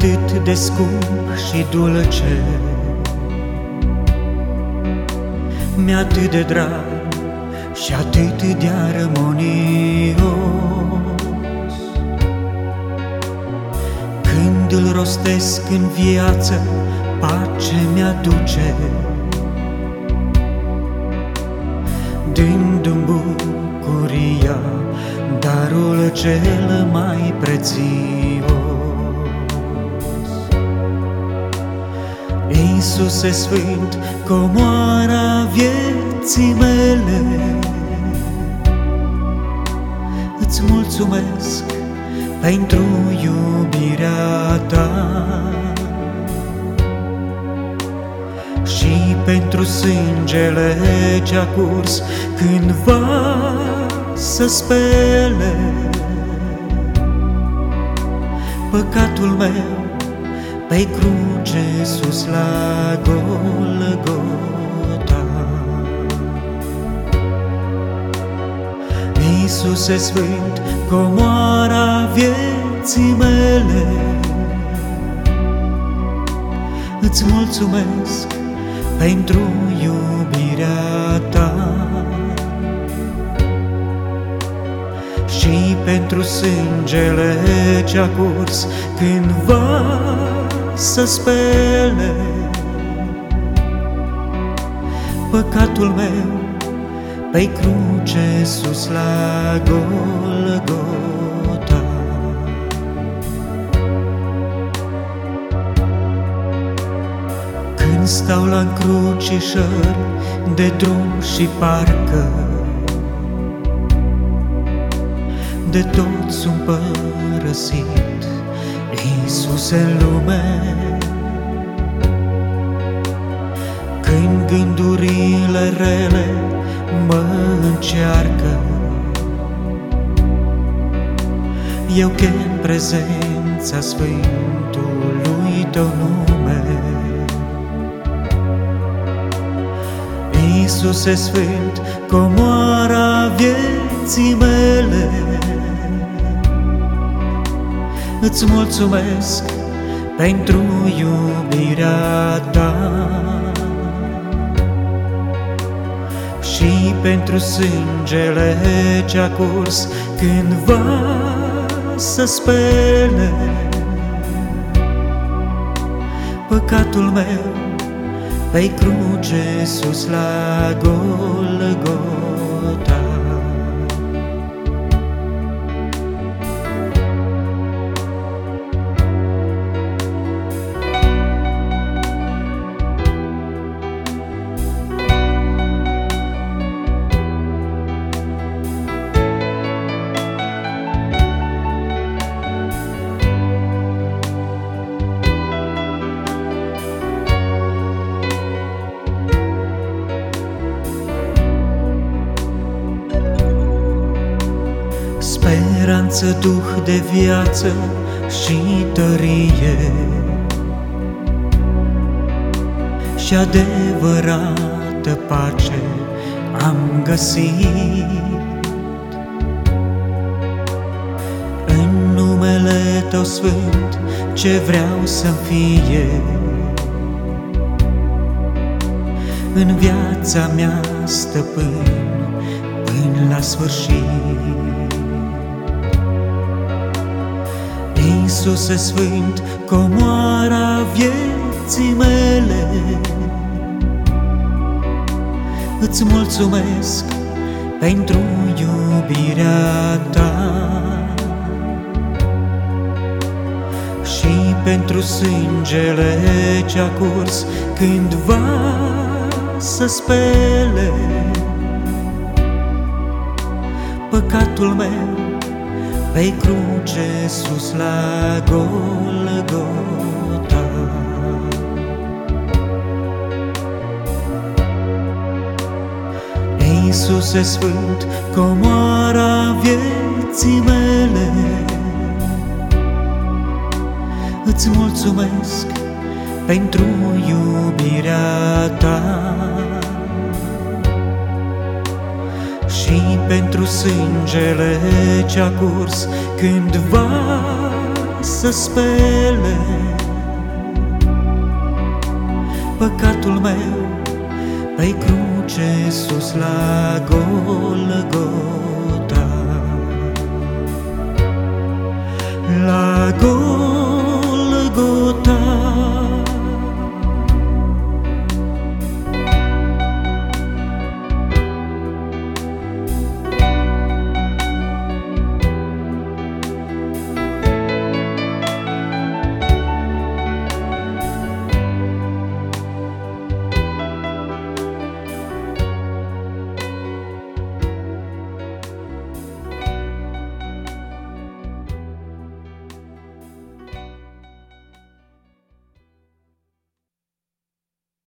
atât de scump și dulce, Mi atât de drag și atât de armonios. Când îl rostesc în viață, pace mi-aduce, Dându-mi bucuria, darul cel mai prețios. Iisuse Sfânt, comoara vieții mele, Îți mulțumesc pentru iubirea ta. Și pentru sângele ce-a curs cândva să spele. Păcatul meu pe cruce sus la Golgota. Iisuse Sfânt, comoara vieții mele, Îți mulțumesc pentru iubirea ta Și pentru sângele ce-a curs cândva să spele păcatul meu pe cruce sus la Golgota. Când stau la încrucișări de drum și parcă de tot sunt părăsit, Iisus în lume Când gândurile rele mă încearcă Eu chem prezența Sfântului Tău nume. Iisuse Sfânt, comoara vieții mele Îți mulțumesc pentru iubirea ta. Și pentru sângele ce-a curs cândva să spele. Păcatul meu pe cruce sus la Golgota Speranță, duh de viață și tărie. Și adevărată pace am găsit. În numele Tău Sfânt ce vreau să fie. În viața mea stăpân până la sfârșit Iisuse Sfânt, comoara vieții mele, Îți mulțumesc pentru iubirea Ta Și pentru sângele ce-a curs cândva să spele. Păcatul meu pe cruce sus la Golgota. Iisuse Sfânt, comoara vieții mele, Îți mulțumesc pentru iubirea Ta și pentru sângele ce-a curs cândva să spele. Păcatul meu pe cruce sus la Golgota